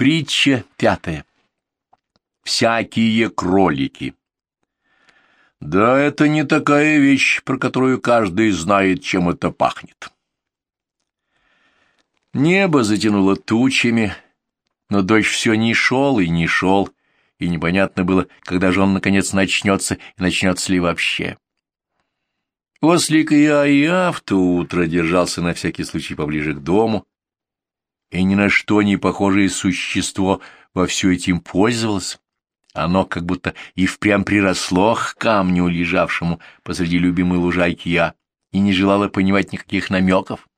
Притча пятая. Всякие кролики. Да, это не такая вещь, про которую каждый знает, чем это пахнет. Небо затянуло тучами, но дождь все не шел и не шел, и непонятно было, когда же он, наконец, начнется, и начнется ли вообще. Ослик Я-Я в то утро держался на всякий случай поближе к дому, и ни на что не похожее существо во все этим пользовалось. Оно как будто и впрямь приросло к камню, лежавшему посреди любимой лужайки я, и не желало понимать никаких намеков.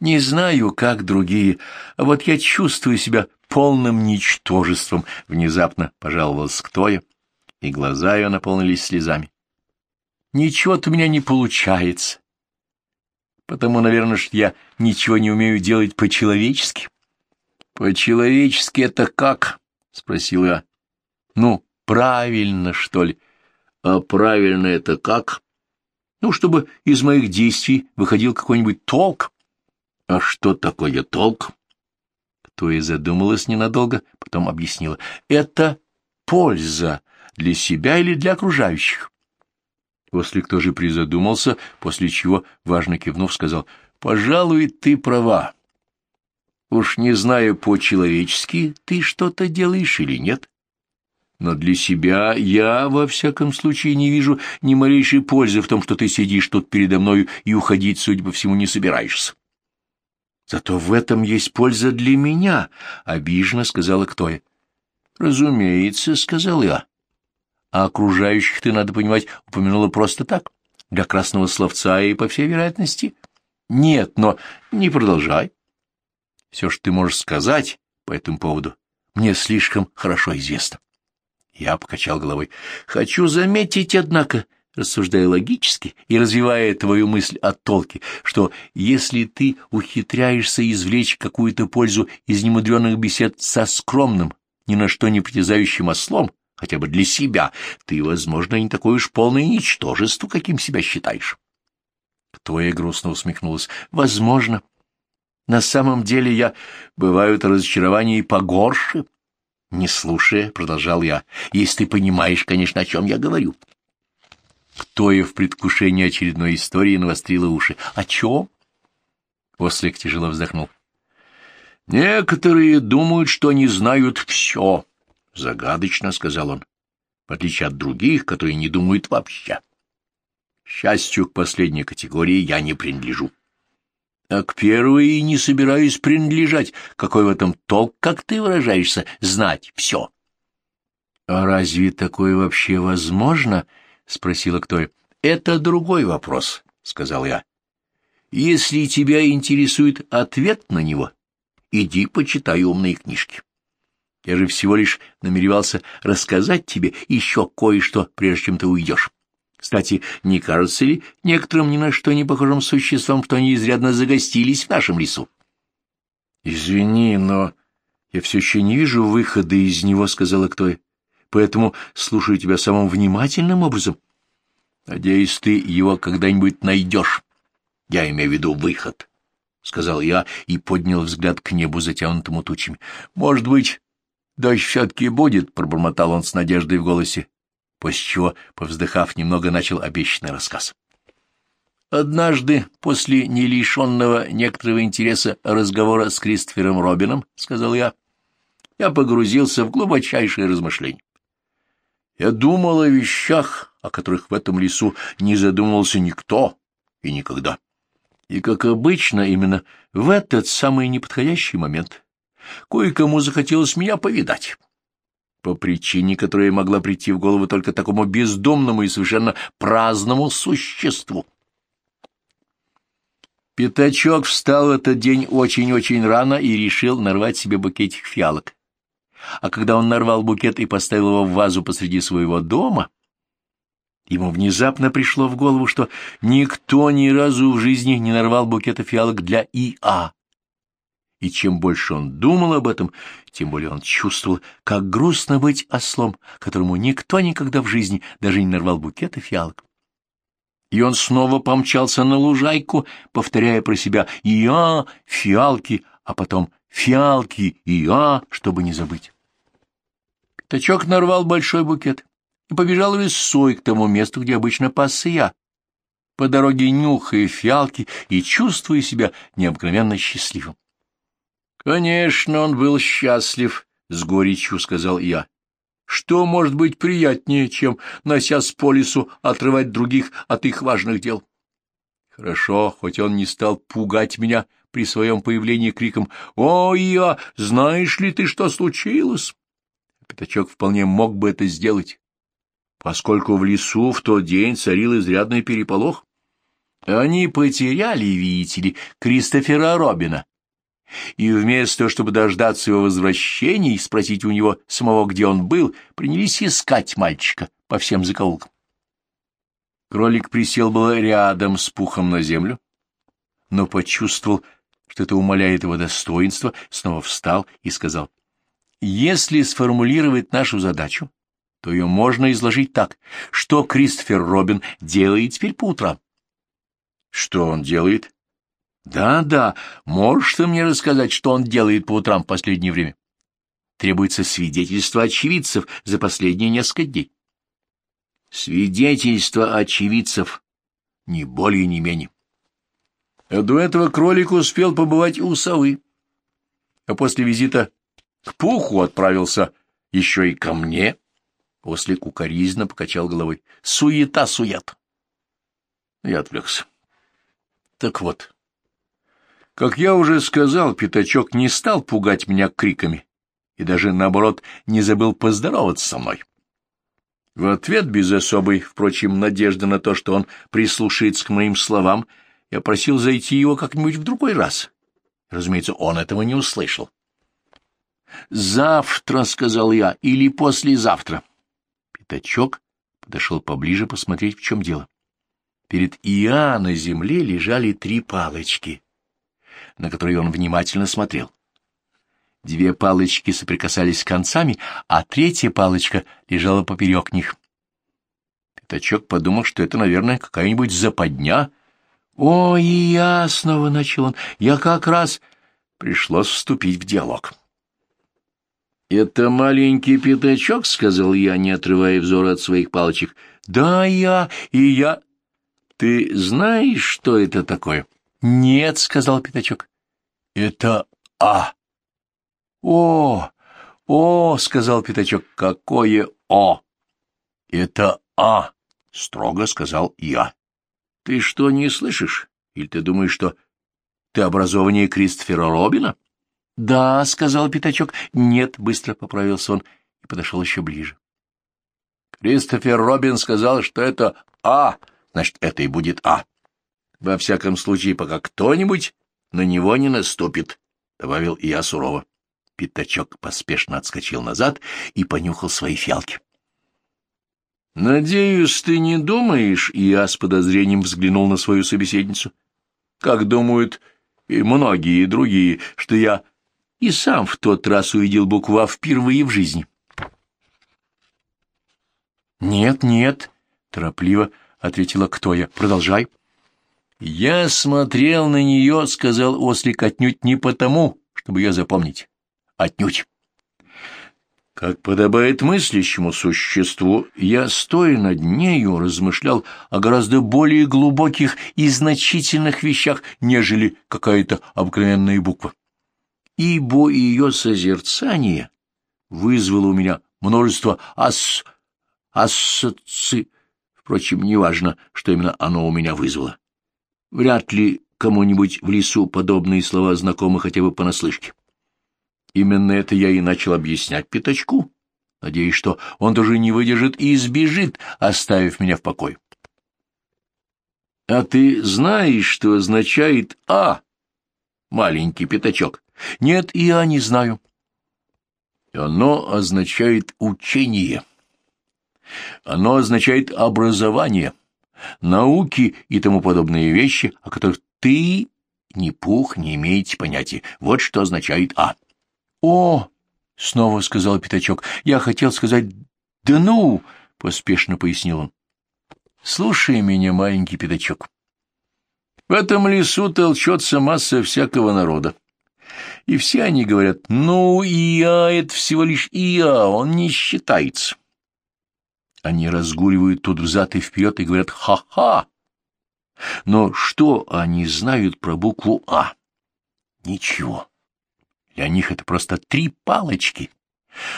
Не знаю, как другие, а вот я чувствую себя полным ничтожеством, — внезапно пожаловалась Ктоя, и глаза ее наполнились слезами. Ничего-то у меня не получается. Потому, наверное, что я ничего не умею делать по-человечески. — По-человечески это как? — спросил я. — Ну, правильно, что ли? — А правильно это как? — Ну, чтобы из моих действий выходил какой-нибудь толк. — А что такое толк? Кто и задумалась ненадолго, потом объяснила. — Это польза для себя или для окружающих. После кто же призадумался, после чего, важно кивнув, сказал, «Пожалуй, ты права. Уж не знаю по-человечески, ты что-то делаешь или нет. Но для себя я, во всяком случае, не вижу ни малейшей пользы в том, что ты сидишь тут передо мною и уходить, судя по всему, не собираешься. Зато в этом есть польза для меня, — обиженно сказала Ктоя. — Разумеется, — сказал я. А окружающих ты, надо понимать, упомянула просто так, для красного словца и, по всей вероятности. Нет, но не продолжай. Все, что ты можешь сказать по этому поводу, мне слишком хорошо известно. Я покачал головой. Хочу заметить, однако, рассуждая логически и развивая твою мысль о толке, что если ты ухитряешься извлечь какую-то пользу из немудренных бесед со скромным, ни на что не притязающим ослом, хотя бы для себя, ты, возможно, не такое уж полное ничтожество, каким себя считаешь. Твоя грустно усмехнулась. Возможно. На самом деле я... Бывают разочарования и погорше. Не слушая, продолжал я, если ты понимаешь, конечно, о чем я говорю. Ктоя в предвкушении очередной истории навострила уши. О чем? Ослик тяжело вздохнул. Некоторые думают, что они знают все, Загадочно, — сказал он, — в отличие от других, которые не думают вообще. Счастью, к последней категории я не принадлежу. А к первой и не собираюсь принадлежать. Какой в этом толк, как ты выражаешься, знать все? — А разве такое вообще возможно? — спросила кто. — Это другой вопрос, — сказал я. — Если тебя интересует ответ на него, иди почитай умные книжки. Я же всего лишь намеревался рассказать тебе еще кое-что, прежде чем ты уйдешь. Кстати, не кажется ли некоторым ни на что не похожим существам, что они изрядно загостились в нашем лесу? — Извини, но я все еще не вижу выхода из него, — сказала Ктоя. — Поэтому слушаю тебя самым внимательным образом. Надеюсь, ты его когда-нибудь найдешь. Я имею в виду выход, — сказал я и поднял взгляд к небу, затянутому тучами. — Может быть, «Дождь все-таки будет», — пробормотал он с надеждой в голосе, после чего, повздыхав, немного начал обещанный рассказ. «Однажды, после нелишенного некоторого интереса разговора с Кристофером Робином, — сказал я, — я погрузился в глубочайшие размышления. Я думал о вещах, о которых в этом лесу не задумывался никто и никогда. И, как обычно, именно в этот самый неподходящий момент кое-кому захотелось меня повидать. По причине, которая могла прийти в голову только такому бездомному и совершенно праздному существу. Пятачок встал в этот день очень-очень рано и решил нарвать себе букетик фиалок. А когда он нарвал букет и поставил его в вазу посреди своего дома, ему внезапно пришло в голову, что никто ни разу в жизни не нарвал букета фиалок для И.А и чем больше он думал об этом, тем более он чувствовал, как грустно быть ослом, которому никто никогда в жизни даже не нарвал букета фиалок. И он снова помчался на лужайку, повторяя про себя «Я, фиалки», а потом фиалки и а, чтобы не забыть. Пятачок нарвал большой букет и побежал рысой к тому месту, где обычно пасся я, по дороге нюхая фиалки и чувствуя себя необыкновенно счастливым. Конечно, он был счастлив, — с горечью сказал я. Что может быть приятнее, чем, носясь по лесу, отрывать других от их важных дел? Хорошо, хоть он не стал пугать меня при своем появлении криком «Ой, я, знаешь ли ты, что случилось?» Пятачок вполне мог бы это сделать, поскольку в лесу в тот день царил изрядный переполох. Они потеряли, видите ли, Кристофера Робина. И вместо того, чтобы дождаться его возвращения и спросить у него самого, где он был, принялись искать мальчика по всем закоулкам. Кролик присел было рядом с пухом на землю, но почувствовал, что это умаляет его достоинство, снова встал и сказал, «Если сформулировать нашу задачу, то ее можно изложить так, что Кристофер Робин делает теперь по утрам. Что он делает? Да-да, можешь ты мне рассказать, что он делает по утрам в последнее время? Требуется свидетельство очевидцев за последние несколько дней. Свидетельство очевидцев, ни более, ни менее. А до этого кролик успел побывать у совы, а после визита к пуху отправился еще и ко мне. После кукоризно покачал головой. Суета-сует. Я отвлекся. Так вот, как я уже сказал, пятачок не стал пугать меня криками и даже, наоборот, не забыл поздороваться со мной. В ответ, без особой, впрочем, надежды на то, что он прислушается к моим словам, я просил зайти его как-нибудь в другой раз. Разумеется, он этого не услышал. «Завтра», — сказал я, — «или послезавтра». Пятачок подошел поближе посмотреть, в чем дело. Перед Иа на земле лежали три палочки, на которые он внимательно смотрел. Две палочки соприкасались концами, а третья палочка лежала поперек них. Пятачок подумал, что это, наверное, какая-нибудь западня. «Ой, я!» — снова начал он. «Я как раз...» Пришлось вступить в диалог. «Это маленький пятачок?» — сказал я, не отрывая взора от своих палочек. «Да, я, и я...» Ты знаешь, что это такое? Нет, сказал Пятачок. Это А. О, о, сказал Пятачок. Какое О? Это А, строго сказал я. Ты что, не слышишь? Или ты думаешь, что ты образованнее Кристофера Робина? Да, сказал Пятачок. Нет, быстро поправился он и подошел еще ближе. Кристофер Робин сказал, что это А, значит, это и будет А. Во всяком случае, пока кто-нибудь на него не наступит, — добавил я сурово. Пятачок поспешно отскочил назад и понюхал свои фиалки. — Надеюсь, ты не думаешь, — я с подозрением взглянул на свою собеседницу, — как думают и многие другие, что я и сам в тот раз увидел букву А впервые в жизни. — Нет, нет, — торопливо — ответила Ктоя. — Продолжай. — Я смотрел на нее, — сказал Ослик, — отнюдь не потому, чтобы ее запомнить. Отнюдь. Как подобает мыслящему существу, я, стоя над нею, размышлял о гораздо более глубоких и значительных вещах, нежели какая-то обыкновенная буква. Ибо ее созерцание вызвало у меня множество ас... ассоци... Впрочем, неважно, что именно оно у меня вызвало. Вряд ли кому-нибудь в лесу подобные слова знакомы хотя бы понаслышке. Именно это я и начал объяснять Пятачку, надеясь, что он тоже не выдержит и избежит, оставив меня в покое. — А ты знаешь, что означает «А», маленький пятачок? — Нет, я не знаю. — Оно означает «учение». Оно означает образование, науки и тому подобные вещи, о которых ты, ни пух, не имеете понятия. Вот что означает «а». — О! — снова сказал Пятачок. — Я хотел сказать «да ну!» — поспешно пояснил он. — Слушай меня, маленький Пятачок. В этом лесу толчется масса всякого народа. И все они говорят, ну, ИА — это всего лишь ИА, он не считается. Они разгуливают тут взад и вперед и говорят «ха-ха». Но что они знают про букву «А»? Ничего. Для них это просто три палочки.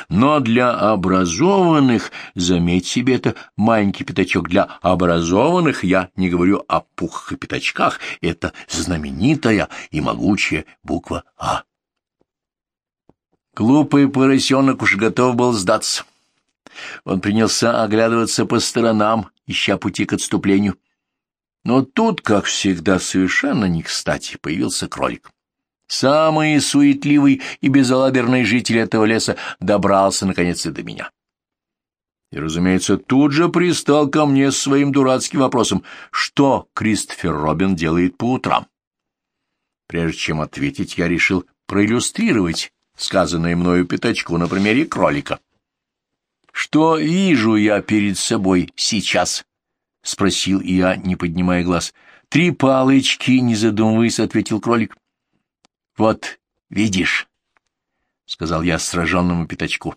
Но для образованных, заметь себе, это маленький пятачок для образованных, я не говорю о пухах и пятачках, это знаменитая и могучая буква «А». Глупый поросенок уж готов был сдаться. Он принялся оглядываться по сторонам, ища пути к отступлению. Но тут, как всегда, совершенно не кстати появился кролик. Самый суетливый и безалаберный житель этого леса добрался, наконец, и до меня. И, разумеется, тут же пристал ко мне с своим дурацким вопросом, что Кристофер Робин делает по утрам. Прежде чем ответить, я решил проиллюстрировать сказанное мною пятачку на примере кролика. «Что вижу я перед собой сейчас?» — спросил я, не поднимая глаз. «Три палочки», — не задумываясь, — ответил кролик. «Вот, видишь», — сказал я сраженному пятачку.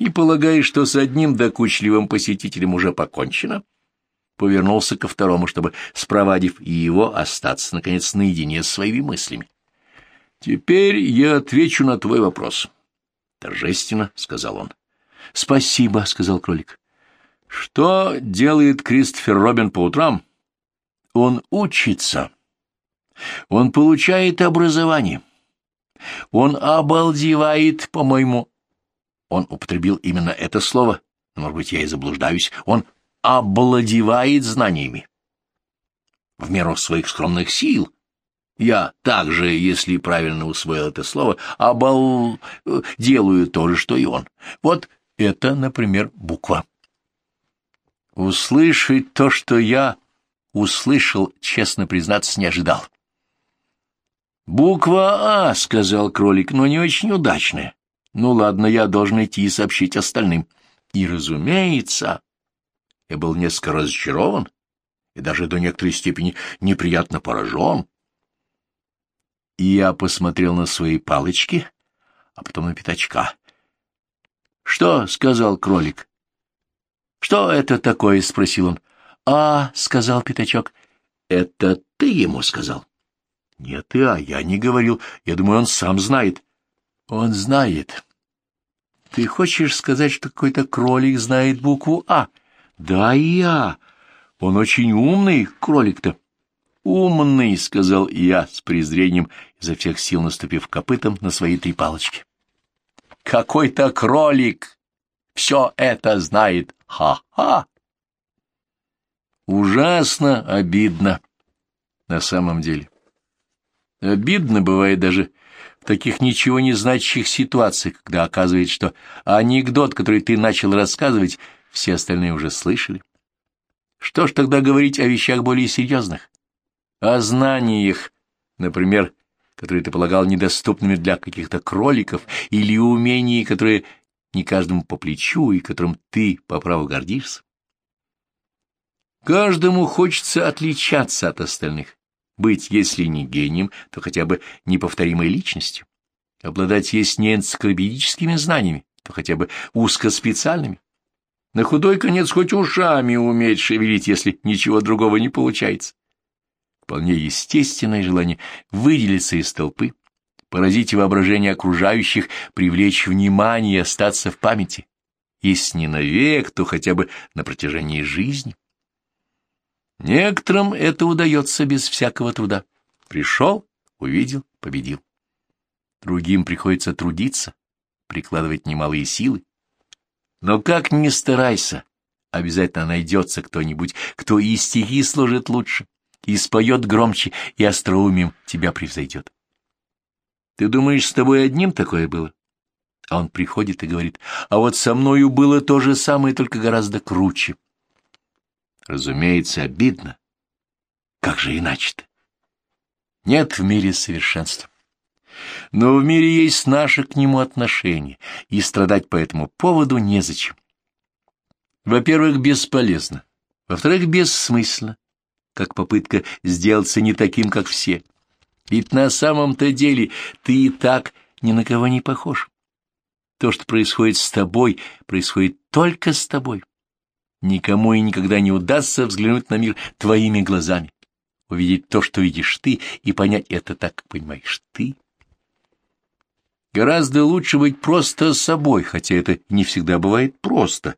«И полагаешь, что с одним докучливым посетителем уже покончено?» Повернулся ко второму, чтобы, спровадив и его, остаться, наконец, наедине с своими мыслями. «Теперь я отвечу на твой вопрос», — торжественно сказал он. «Спасибо», — сказал кролик. «Что делает Кристофер Робин по утрам?» «Он учится. Он получает образование. Он обалдевает, по-моему». Он употребил именно это слово, может быть, я и заблуждаюсь. Он обладевает знаниями. В меру своих скромных сил. Я также, если правильно усвоил это слово, обал... делаю то же, что и он. Вот это, например, буква. Услышать то, что я услышал, честно признаться, не ожидал. «Буква А», — сказал кролик, — «но не очень удачная. Ну ладно, я должен идти и сообщить остальным». И, разумеется, я был несколько разочарован и даже до некоторой степени неприятно поражен. И я посмотрел на свои палочки, а потом на пятачка. «Что?» — сказал кролик. «Что это такое?» — спросил он. «А», — сказал пятачок. «Это ты ему сказал?» «Нет, и а, я не говорил. Я думаю, он сам знает». «Он знает». «Ты хочешь сказать, что какой-то кролик знает букву «А»?» «Да, я. Он очень умный, кролик-то». «Умный», — сказал я с презрением, изо всех сил наступив копытом на свои три палочки. Какой-то кролик все это знает. Ха-ха! Ужасно обидно на самом деле. Обидно бывает даже в таких ничего не значащих ситуациях, когда оказывается, что анекдот, который ты начал рассказывать, все остальные уже слышали. Что ж тогда говорить о вещах более серьезных? О знаниях, например, которые ты полагал недоступными для каких-то кроликов, или умений, которые не каждому по плечу и которым ты по праву гордишься. Каждому хочется отличаться от остальных, быть, если не гением, то хотя бы неповторимой личностью, обладать, если не энциклопедическими знаниями, то хотя бы узкоспециальными. На худой конец хоть ушами уметь шевелить, если ничего другого не получается вполне естественное желание выделиться из толпы, поразить воображение окружающих, привлечь внимание и остаться в памяти. Если не навек, то хотя бы на протяжении жизни. Некоторым это удается без всякого труда. Пришел, увидел, победил. Другим приходится трудиться, прикладывать немалые силы. Но как ни старайся, обязательно найдется кто-нибудь, кто и стихи сложит лучше, и споет громче, и остроумием тебя превзойдет. Ты думаешь, с тобой одним такое было? А он приходит и говорит, а вот со мною было то же самое, только гораздо круче. Разумеется, обидно. Как же иначе-то? Нет в мире совершенства. Но в мире есть наше к нему отношение, и страдать по этому поводу незачем. Во-первых, бесполезно. Во-вторых, бессмысленно как попытка сделаться не таким, как все. Ведь на самом-то деле ты и так ни на кого не похож. То, что происходит с тобой, происходит только с тобой. Никому и никогда не удастся взглянуть на мир твоими глазами, увидеть то, что видишь ты, и понять это так, как понимаешь ты. Гораздо лучше быть просто собой, хотя это не всегда бывает просто.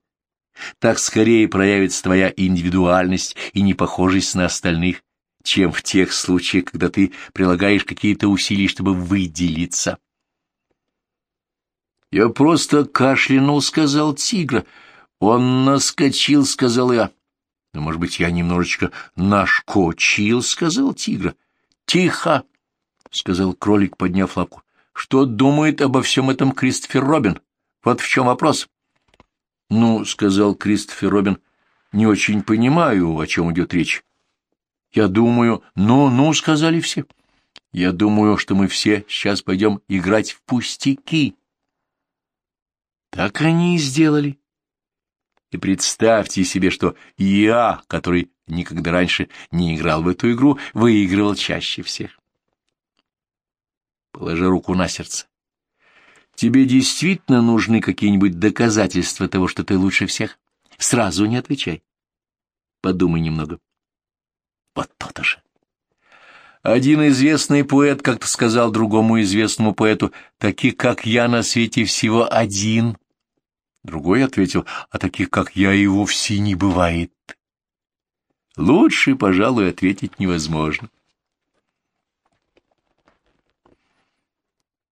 Так скорее проявится твоя индивидуальность и непохожесть на остальных, чем в тех случаях, когда ты прилагаешь какие-то усилия, чтобы выделиться. «Я просто кашлянул», — сказал тигра. «Он наскочил», — сказал я. «Но, может быть, я немножечко нашкочил», — сказал тигра. «Тихо», — сказал кролик, подняв лапку. «Что думает обо всем этом Кристофер Робин? Вот в чем вопрос». «Ну», — сказал Кристофер Робин, — «не очень понимаю, о чем идет речь». «Я думаю...» «Ну-ну», — сказали все. «Я думаю, что мы все сейчас пойдем играть в пустяки». Так они и сделали. И представьте себе, что я, который никогда раньше не играл в эту игру, выигрывал чаще всех. Положи руку на сердце. Тебе действительно нужны какие-нибудь доказательства того, что ты лучше всех? Сразу не отвечай. Подумай немного. Вот то-то же. Один известный поэт как-то сказал другому известному поэту, таких, как я, на свете всего один. Другой ответил, а таких, как я, и вовсе не бывает. Лучше, пожалуй, ответить невозможно.